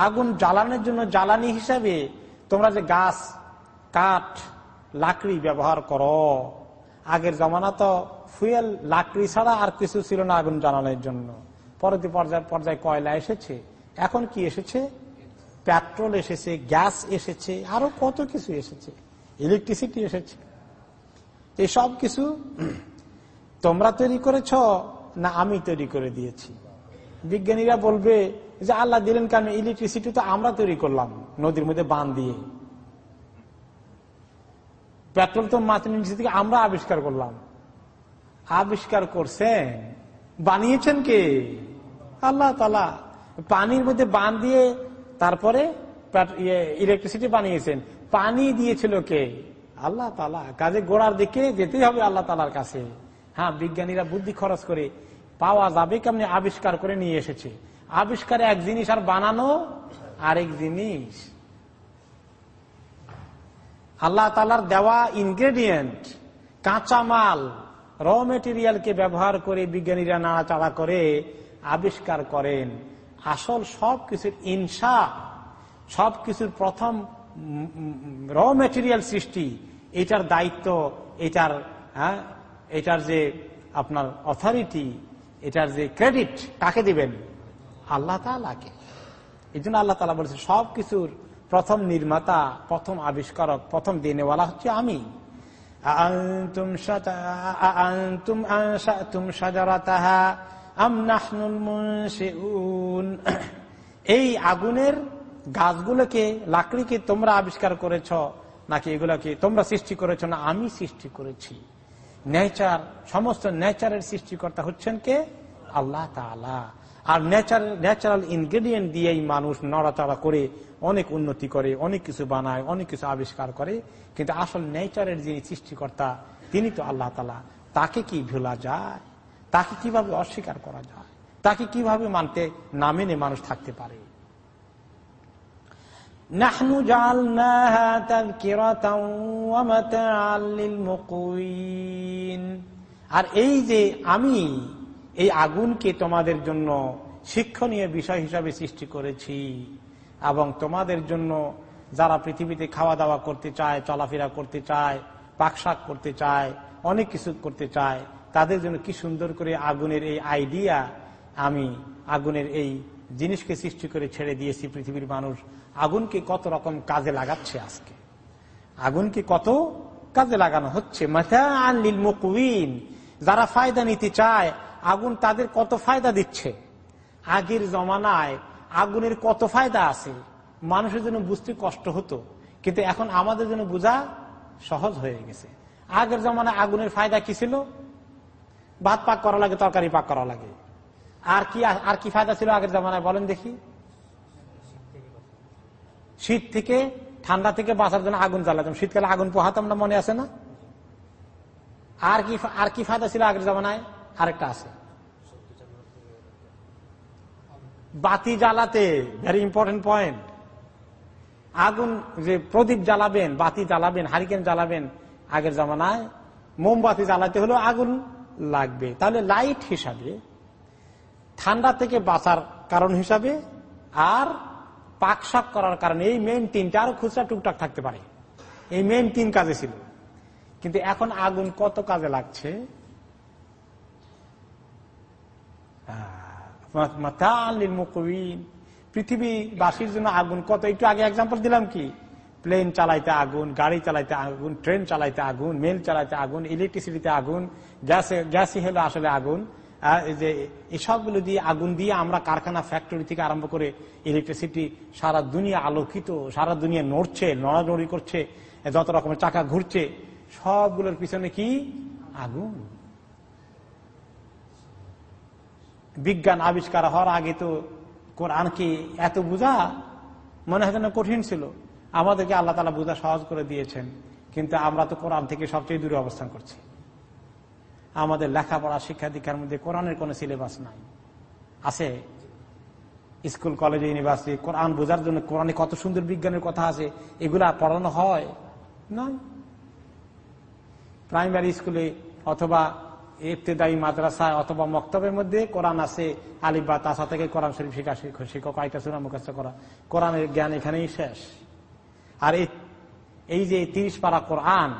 আগুন জ্বালানোর জন্য জ্বালানি হিসাবে তোমরা যে গাছ, কাঠ, লাকড়ি ব্যবহার করো, আগের জমানা তো ফুয়েল, লাকড়ি ছাড়া আর কিছু ছিল না আগুন জ্বালানোর জন্য। পরবর্তী পর্যায়ে পর্যায়ে কয়লা এসেছে, এখন কি এসেছে? পেট্রোল এসেছে, গ্যাস এসেছে, আরও কত কিছু এসেছে। ইলেকট্রিসিটি এসেছে। এই সব কিছু তোমরা তৈরি করেছ না আমি তৈরি করে দিয়েছি? বিজ্ঞানীরা বলবে যে আল্লাহ দিলেন কেন ইলেকট্রিসিটি তো আমরা তৈরি করলাম নদীর মধ্যে বান দিয়ে। পেট্রোল তো মাতৃ থেকে আমরা আবিষ্কার করলাম। আবিষ্কার করছেন। বানিয়েছেন কে? আল্লাহ তালা পানির মধ্যে বান দিয়ে তারপরে ইলেকট্রিসিটি ইয়ে, বানিয়েছেন। পানি দিয়েছিল কে? আল্লাহ তালা কাজে গোড়ার দিকে যেতেই হবে আল্লাহ তালার কাছে। হ্যাঁ বিজ্ঞানীরা বুদ্ধি খরচ করে পাওয়া যাবে কেমনি? আবিষ্কার করে নিয়ে এসেছে। আবিষ্কার এক জিনিস আর বানানো আরেক জিনিস। আল্লাহ তালার দেওয়া ইনগ্রেডিয়েন্ট কাঁচামাল র মেটেরিয়ালকে ব্যবহার করে বিজ্ঞানীরা নাড়াচাড়া করে আবিষ্কার করেন। আসল সব কিছুর ইনসা সব কিছুর প্রথম র মেটেরিয়াল সৃষ্টি, এটার দায়িত্ব, এটার হ্যাঁ এটার যে আপনার অথরিটি এটার যে ক্রেডিট কাকে দিবেন? আল্লাহ তালাকে এই জন্য আল্লাহ তালা বলেছে, সব কিছুর প্রথম নির্মাতা, প্রথম আবিষ্কারক, প্রথম দিনেওয়ালা হচ্ছে আমি। এই আগুনের গাছগুলোকে, লাকড়িকে তোমরা আবিষ্কার করেছ নাকি এগুলাকে তোমরা সৃষ্টি করেছ না আমি সৃষ্টি করেছি? নেচার, সমস্ত নেচারের সৃষ্টিকর্তা হচ্ছেন কে? আল্লাহ আর ন্যাচারাল ইনগ্রেডিয়েন্ট দিয়েই মানুষ নড়াচড়া করে, অনেক উন্নতি করে, অনেক কিছু বানায়, অনেক কিছু আবিষ্কার করে। কিন্তু আসল নেচারের যিনি সৃষ্টিকর্তা, তিনি তো আল্লাহ তালা তাকে কি ভোলা যায়? তাকে কীভাবে অস্বীকার করা যায়? তাকে কীভাবে মানতে, না মেনে মানুষ থাকতে পারে? নাহনু আর এই যে আমি এই আগুনকে তোমাদের জন্য শিক্ষণীয় বিষয় হিসাবে সৃষ্টি করেছি এবং তোমাদের জন্য যারা পৃথিবীতে খাওয়া দাওয়া করতে চায়, চলাফেরা করতে চায়, পাকশাক করতে চায়, অনেক কিছু করতে চায়, তাদের জন্য কি সুন্দর করে আগুনের এই আইডিয়া আমি আগুনের এই জিনিসকে সৃষ্টি করে ছেড়ে দিয়েছি পৃথিবীর মানুষ। আগুনকে কত রকম কাজে লাগাচ্ছে আজকে? আগুনকে কত কাজে লাগানো হচ্ছে? যারা ফায়দা নিতে চায়, আগুন তাদের কত ফায়দা দিচ্ছে? আগের জমানায় আগুনের কত ফায়দা আছে? মানুষের জন্য বুঝতে কষ্ট হতো, কিন্তু এখন আমাদের জন্য বোঝা সহজ হয়ে গেছে। আগের জমানায় আগুনের ফায়দা কি ছিল? ভাত পাক করা লাগে, তরকারি পাক করা লাগে। আর কি আর কি ফায়দা ছিল আগের জমানায়? বলেন দেখি। শীত থেকে, ঠান্ডা থেকে বাঁচার জন্য আগুন জ্বালাতাম। শীতকালে আগুন পোহাতাম না মনে আছে না? আর কি আর কি ফায়দা ছিল আগের জামানায়? আরেকটা আছে। বাতি জ্বালাতে ভেরি ইম্পর্টেন্ট পয়েন্ট আগুন যে প্রদীপ জ্বালাবেন, বাতি জ্বালাবেন, হারিকেন জ্বালাবেন, আগের জামানায় মোমবাতি জ্বালাতে হলেও আগুন লাগবে। তাহলে লাইট হিসাবে, ঠান্ডা থেকে বাঁচার কারণ হিসাবে, আর পাকশাক করার কারণে এই মেন তিনটা আরও খুচরা টুকটাক থাকতে পারে। এই মেন তিন কাজে ছিল। কিন্তু এখন আগুন কত কাজে লাগছে? পৃথিবীবাসীর জন্য আগুন কত? একটু আগে এক্সাম্পল দিলাম কি? প্লেন চালাইতে আগুন, গাড়ি চালাইতে আগুন ট্রেন চালাইতে আগুন মেল চালাইতে আগুন ইলেকট্রিসিটিতে আগুন গ্যাসে গ্যাসই হলো আসলে আগুন। যে এসবগুলো দিয়ে, আগুন দিয়ে আমরা কারখানা ফ্যাক্টরি থেকে আরম্ভ করে ইলেকট্রিসিটি সারা দুনিয়া আলোকিত, সারা দুনিয়া নড়ছে, নড়ানড়ি করছে, যত রকমের চাকা ঘুরছে, সবগুলোর পিছনে কি? আগুন। বিজ্ঞান আবিষ্কার হওয়ার আগে তো কোরআনকে এত বোঝা মনে হয় যেন কঠিন ছিল। আমাদেরকে আল্লাহ তালা বোঝা সহজ করে দিয়েছেন। কিন্তু আমরা তো কোরআন থেকে সবচেয়ে দূরে অবস্থান করছি। আমাদের লেখাপড়া শিক্ষা দীক্ষার মধ্যে কোরআনের কোন সিলেবাস নাই। আছে স্কুল কলেজ ইউনিভার্সিটি কোরআন বোঝার জন্য কোরআনে কত সুন্দর বিজ্ঞানের কথা আছে, এগুলা পড়ানো হয়? নয় প্রাইমারি স্কুলে অথবা ইফতেদায়ী মাদ্রাসায় অথবা মক্তবের মধ্যে কোরআন আছে আলিবা তাসা থেকে কোরআন শরীফ শিখা শিক্ষক আইটা সুরা মুখস্থ করা। কোরআনের জ্ঞান এখানেই শেষ। আর এই যে তিরিশ পারা কোরআন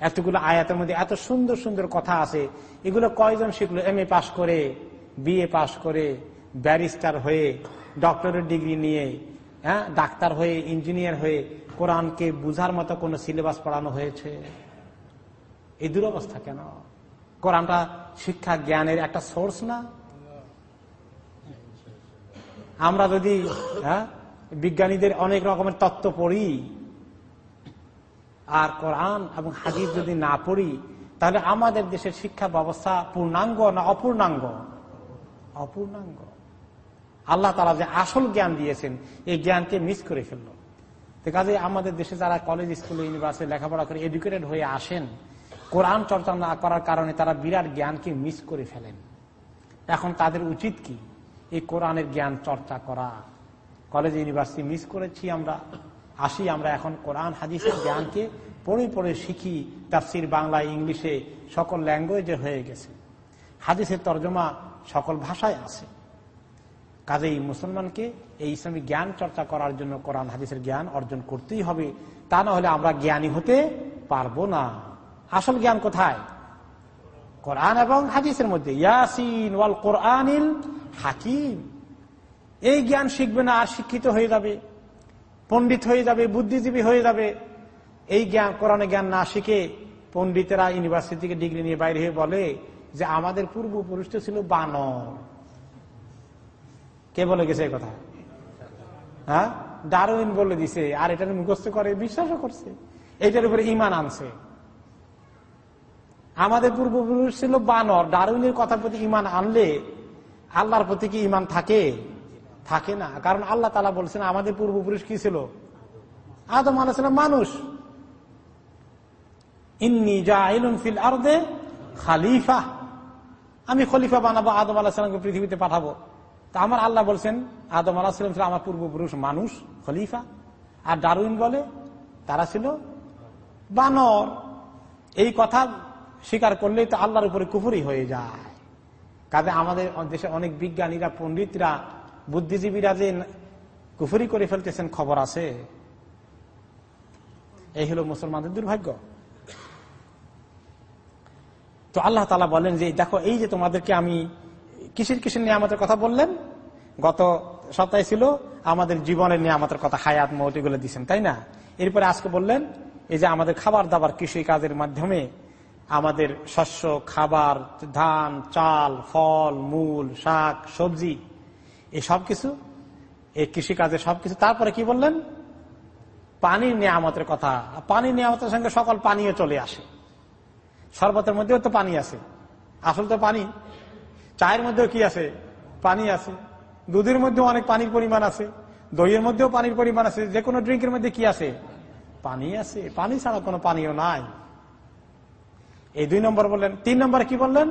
এতগুলো আয়াতের মধ্যে এত সুন্দর সুন্দর কথা আছে। এগুলো কয়জন শিখলো? এম এ পাশ করে বিএ পাশ করে, ব্যারিস্টার হয়ে, ডক্টরের ডিগ্রি নিয়ে হ্যাঁ ডাক্তার হয়ে, ইঞ্জিনিয়ার হয়ে, কোরআনকে বুঝার মতো কোন সিলেবাস পড়ানো হয়েছে? এই দুরবস্থা কেন? কোরআনটা শিক্ষা জ্ঞানের একটা সোর্স না? আমরা যদি হ্যাঁ বিজ্ঞানীদের অনেক রকমের তত্ত্ব পড়ি আর কোরআন এবং হাদিস যদি না পড়ি, তাহলে আমাদের দেশের শিক্ষা ব্যবস্থা পূর্ণাঙ্গ না অপূর্ণাঙ্গ? অপূর্ণাঙ্গ। আল্লাহ তারা যে আসল জ্ঞান দিয়েছেন, এই জ্ঞানকে মিস করে ফেলল। কাজে আমাদের দেশে যারা কলেজ স্কুল ইউনিভার্সিটি লেখাপড়া করে এডুকেটেড হয়ে আসেন, কোরআন চর্চা না করার কারণে তারা বিরাট জ্ঞানকে মিস করে ফেলেন। এখন তাদের উচিত কি? এই কোরআনের জ্ঞান চর্চা করা। কলেজ ইউনিভার্সিটি মিস করেছি আমরা। আসি, আমরা এখন কোরআন হাদিসের জ্ঞানকে পড়ে পড়ে শিখি, তাফসির বাংলা, ইংলিশে সকল ল্যাঙ্গুয়েজে হয়ে গেছে। হাদিসের তর্জমা সকল ভাষায় আছে। কাজেই মুসলমানকে এই ইসলামী জ্ঞান চর্চা করার জন্য কোরআন, হাদিসের জ্ঞান অর্জন করতেই হবে। তা না হলে আমরা জ্ঞানী হতে পারব না। আসল জ্ঞান কোথায়? কোরআন এবং হাদিসের মধ্যে। ইয়াসিন ওয়াল কোরআনিল হাকিম। এই জ্ঞান শিখবে না আর শিক্ষিত হয়ে যাবে। পণ্ডিত হয়ে যাবে, বুদ্ধিজীবী হয়ে যাবে। এই জ্ঞান, কোরআনে জ্ঞান না শিখে পণ্ডিতেরা ইউনিভার্সিটি থেকে ডিগ্রি নিয়ে বাইরে হয়ে বলে যে, আমাদের পূর্বপুরুষ তো ছিল বানর। কে বলে গেছে কথা? হ্যাঁ? ডারউইন বলে দিছে, আর এটা মুখস্থ করে, বিশ্বাসও করছে। এটার উপরে ইমান আনছে। আমাদের পূর্বপুরুষ ছিল বানর। ডারউইনের কথার প্রতি ইমান আনলে আল্লাহর প্রতি কি ইমান থাকে? থাকে না। কারণ আল্লাহ তালা বলছেন, আমাদের পূর্বপুরুষ কি ছিল? আদম আলাহ মানুষ। ইন্নি যা ফিল আরদে খালিফা। আমি খলিফা বানাবো, আদম আলাহিসামকে পৃথিবীতে পাঠাবো। তা আমার আল্লাহ বলছেন, আদম আলাহিসাম ছিল আমার পূর্বপুরুষ মানুষ, খলিফা। আর ডারুইন বলে, তারা ছিল বানর। এই কথা স্বীকার করলেই তো আল্লাহর উপরে কুফুরি হয়ে যায়। কাজে আমাদের দেশে অনেক বিজ্ঞানীরা, পণ্ডিতরা বুদ্ধিজীবীরা যে কুফুরি করে ফেলতেছেন, খবর আছে? এই হলো মুসলমানদের দুর্ভাগ্য। তো আল্লাহ তালা বলেন যে, দেখো, এই যে তোমাদেরকে আমি কিসের কিসের নিয়ামতের কথা বললেন? গত সপ্তাহে ছিল আমাদের জীবনের নিয়ামতের কথা, হায়াত, মত, এগুলো দিচ্ছেন তাই না? এরপরে আজকে বললেন, এই যে আমাদের খাবার দাবার কৃষি কাজের মাধ্যমে আমাদের শস্য, খাবার, ধান, চাল, ফল, মূল, শাক, সবজি এই সব কিছু এই কৃষিকাজের সবকিছু। তারপরে কি বললেন? পানির নিয়ামতের কথা। পানির নিয়ামতের সঙ্গে সকল পানীয় চলে আসে। শরবতের মধ্যেও তো পানি আছে। আসল তো পানি। চায়ের মধ্যেও কি আছে? পানি আছে। দুধের মধ্যেও অনেক পানির পরিমাণ আছে। দইয়ের মধ্যেও পানির পরিমাণ আছে। যে কোনো ড্রিঙ্কের মধ্যে কি আছে? পানি আছে। পানি ছাড়া কোনো পানীয় নাই। এই দুই নম্বর বললেন। তিন নম্বর কি বললেন?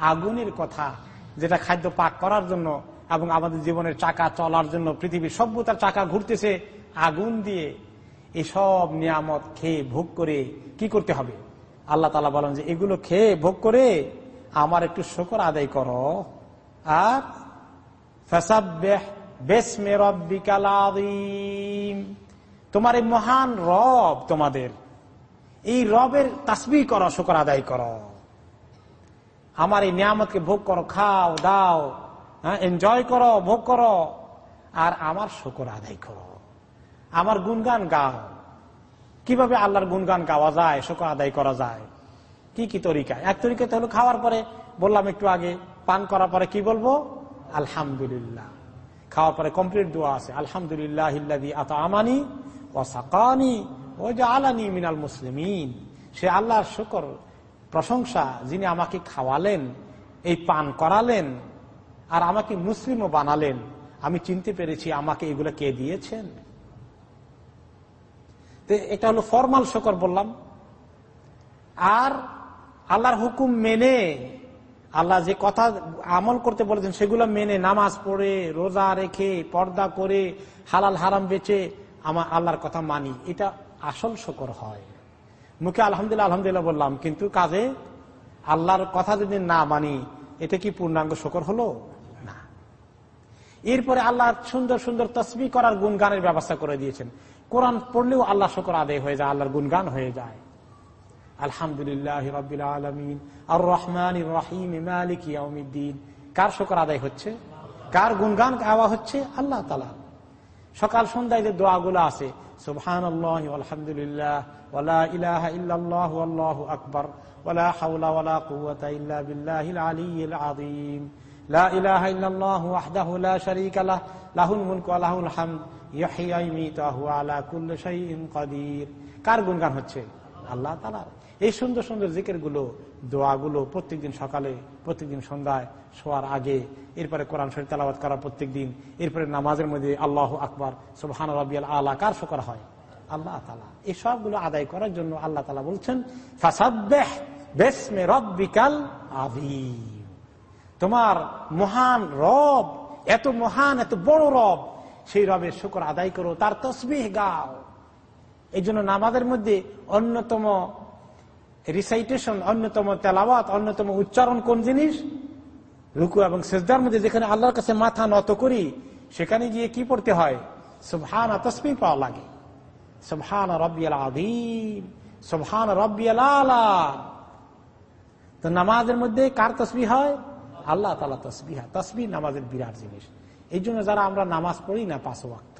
আগুনের কথা, যেটা খাদ্য পাক করার জন্য এবং আমাদের জীবনের চাকা চলার জন্য পৃথিবীর সভ্যতার চাকা ঘুরতেছে, আগুন দিয়ে এসব নিয়ামত খেয়ে ভোগ করে কি করতে হবে? আল্লাহ তালা বলেন যে, এগুলো খেয়ে ভোগ করে আমার একটু শকর আদায় করো। আর তোমার এই মহান রব তোমাদের, এই রবের তাসবি করো, শকর আদায় করো। আমার এই নিয়ামতকে ভোগ করো, খাও, দাও। এনজয় করো, ভোগ করো, আর আমার শকর আদায় করো। আমার গুনগান গাও। কীভাবে আল্লাহর গুনগান গাওয়া যায়, শকর আদায় করা যায়? কি কি তরিকা? এক তরিকাতে হলো খাওয়ার পরে, বললাম একটু আগে, পান করার পরে কি বলব? আলহামদুলিল্লাহ। খাওয়ার পরে কমপ্লিট দোয়া আছে। আলহামদুলিল্লাহ আত আমানি ও সাকানি ও যে আলানি মিনাল মুসলিমিন। সে আল্লাহর শুকর, প্রশংসা যিনি আমাকে খাওয়ালেন, এই পান করালেন আর আমাকে মুসলিমও বানালেন। আমি চিনতে পেরেছি আমাকে এগুলো কে দিয়েছেন। এটা হলো ফরমাল শকর বললাম। আর আল্লাহর হুকুম মেনে, আল্লাহ যে কথা আমল করতে বলেছেন সেগুলো মেনে নামাজ পড়ে, রোজা রেখে, পর্দা করে, হালাল হারাম বেচে আমার আল্লাহর কথা মানি। এটা আসল শকর হয়। মুখে আলহামদুলিল্লাহ আলহামদুলিল্লাহ বললাম, কিন্তু কাজে আল্লাহর কথা যদি না মানি, এটা কি পূর্ণাঙ্গ শকর হলো? এরপরে আল্লাহ সুন্দর সুন্দর তসবি করার গুণগানের ব্যবস্থা করে দিয়েছেন। কোরআন পড়লেও আল্লাহ শকর আদায় হয়ে যায়, আল্লাহর গুণগান হয়ে যায়। আলহামদুলিল্লাহ রবিল আলমিন। আর রহমান রাহিম, মালিক ইয়াউমিদ্দিন। কার শকর আদায় হচ্ছে? কার গুণগান গাওয়া হচ্ছে? আল্লাহ তালা সকাল সন্ধ্যায় যে দোয়াগুলো আছে সুবহান আল্লাহ আলহামদুলিল্লাহ ওলা ইলাহা ইল্লাল্লাহু আল্লাহু আকবার ওলা হাওলা ওয়ালা কুওয়াতা ইল্লা বিল্লাহিল আলিয়্যিল আযীম। লা শারীকা লাহ, লাহুল মুলকু ওয়া লাহুল হামদ ইহয়ি ওয়া ইউমীতু ওয়া হুয়া আলা কুল্লি শাইইন কাদির। কার গুণগান হচ্ছে? আল্লাহ তাআলা এই সুন্দর সুন্দর জিকিরগুলো দোয়াগুলো প্রত্যেকদিন সকালে, প্রত্যেকদিন সন্ধ্যায় শোয়ার আগে, এরপরে কোরআন শরীফ তালাবাদ করা প্রত্যেক দিন এরপরে নামাজের মধ্যে আল্লাহ আকবর সুবহান রবিআল আল্লাহ কার শকর হয়? আল্লাহ তালা এই সবগুলো আদায় করার জন্য আল্লাহ তালা বলছেন রব্বিকাল আভি তোমার মহান রব, এত মহান, এত বড় রব, সেই রবের শুকর আদায় করো, তার তসবিহ গাও। এই জন্য নামাজের মধ্যে অন্যতম রিসাইটেশন অন্যতম তেলাওয়াত, অন্যতম উচ্চারণ কোন জিনিস? রুকু এবং সেজদার মধ্যে যেখানে আল্লাহর কাছে মাথা নত করি, সেখানে গিয়ে কি পড়তে হয়? সুবহান তসমি পাওয়া লাগে। সুবহান রব্বিয়াল আদিম সুবহান আলা। তো নামাজের মধ্যে কার তসবি হয়? আল্লাহ তালা তসবি হয় তসবি নামাজের বিরাট জিনিস। এই জন্য যারা আমরা নামাজ পড়ি না পাঁচ ওয়াক্ত,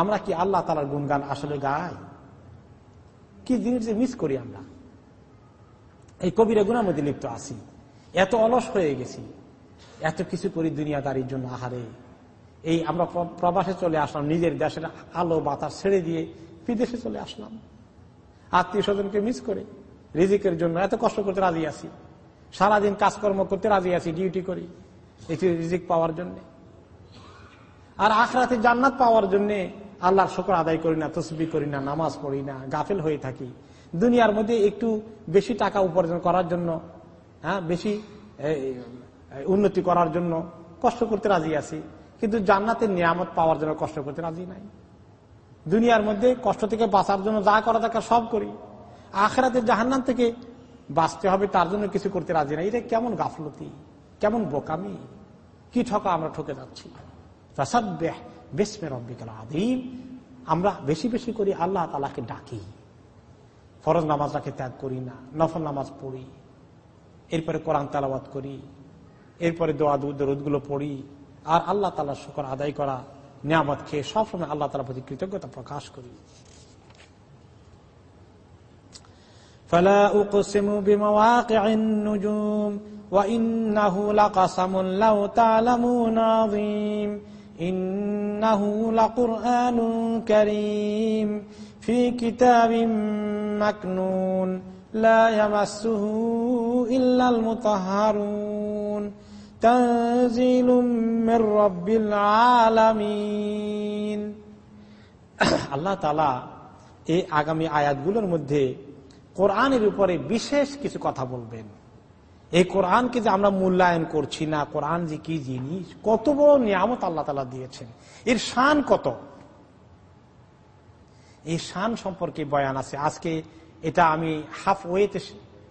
আমরা কি আল্লাহ তালার গুনগান আসলে গাই? কি জিনিস মিস করি আমরা? এই কবিরা গুনার মধ্যে লিপ্ত আসি এত অলস হয়ে গেছি। এত কিছু করি দুনিয়াদারির জন্য, আহারে। এই আমরা প্রবাসে চলে আসলাম, নিজের দেশের আলো, বাতাস ছেড়ে দিয়ে বিদেশে চলে আসলাম। আত্মীয় স্বজনকে মিস করে, রিজিকের জন্য এত কষ্ট করতে রাজি আছি। সারাদিন কাজকর্ম করতে রাজি আছি ডিউটি করি এটি রিজিক পাওয়ার জন্য। আর আখরাতে জান্নাত পাওয়ার জন্য আল্লাহর শকর আদায় করি না, তসবি করি না, নামাজ পড়ি না, গাফেল হয়ে থাকি। দুনিয়ার মধ্যে একটু বেশি টাকা উপার্জন করার জন্য হ্যাঁ বেশি উন্নতি করার জন্য কষ্ট করতে রাজি আছি। কিন্তু জান্নাতের নিয়ামত পাওয়ার জন্য কষ্ট করতে রাজি নাই। দুনিয়ার মধ্যে কষ্ট থেকে বাঁচার জন্য যা করা দরকার সব করি। আখরাতের জাহান্নাম থেকে বাঁচতে হবে, তার জন্য কিছু করতে রাজি নাই। এটা কেমন গাফলতি? কেমন বোকামি? কি ঠকা আমরা ঠকে যাচ্ছি? আদিম আমরা বেশি বেশি করি আল্লাহ তালাকে ডাকি। ফরজ নামাজটাকে ত্যাগ করি না, নফল নামাজ পড়ি, এরপরে কোরআন তালাবাদ করি, এরপরে দোয়া দরুদগুলো পড়ি, আর আল্লাহ তালা শুকর আদায় করা, নিয়ামত খেয়ে সবসময় আল্লাহ তালা প্রতি কৃতজ্ঞতা প্রকাশ করি। فلا أقسم بمواقع النجوم وإنه لقسم لو تعلمون عظيم إنه لقرآن كريم في كتاب مكنون لا يمسه إلا المطهرون تنزيل من رب العالمين আল্লাহ তালা এই আগামী আয়াতগুলোর মধ্যে কোরআনের উপরে বিশেষ কিছু কথা বলবেন। এই কোরআনকে যে আমরা মূল্যায়ন করছি না, কোরআন যে কি জিনিস, কত বড় নিয়ামত আল্লাহ তালা দিয়েছেন। এর শান কত? এই শান সম্পর্কে বয়ান আছে। আজকে এটা আমি হাফ ওয়েতে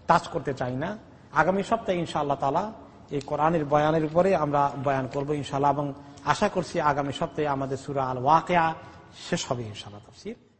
টাচ করতে চাই না। আগামী সপ্তাহে ইনশাআল্লাহ তালা এই কোরআনের বয়ানের উপরে আমরা বয়ান করব ইনশাল্লাহ এবং আশা করছি আগামী সপ্তাহে আমাদের সুরা আল ওয়াকেয়া শেষ হবে ইনশাআল্লাহ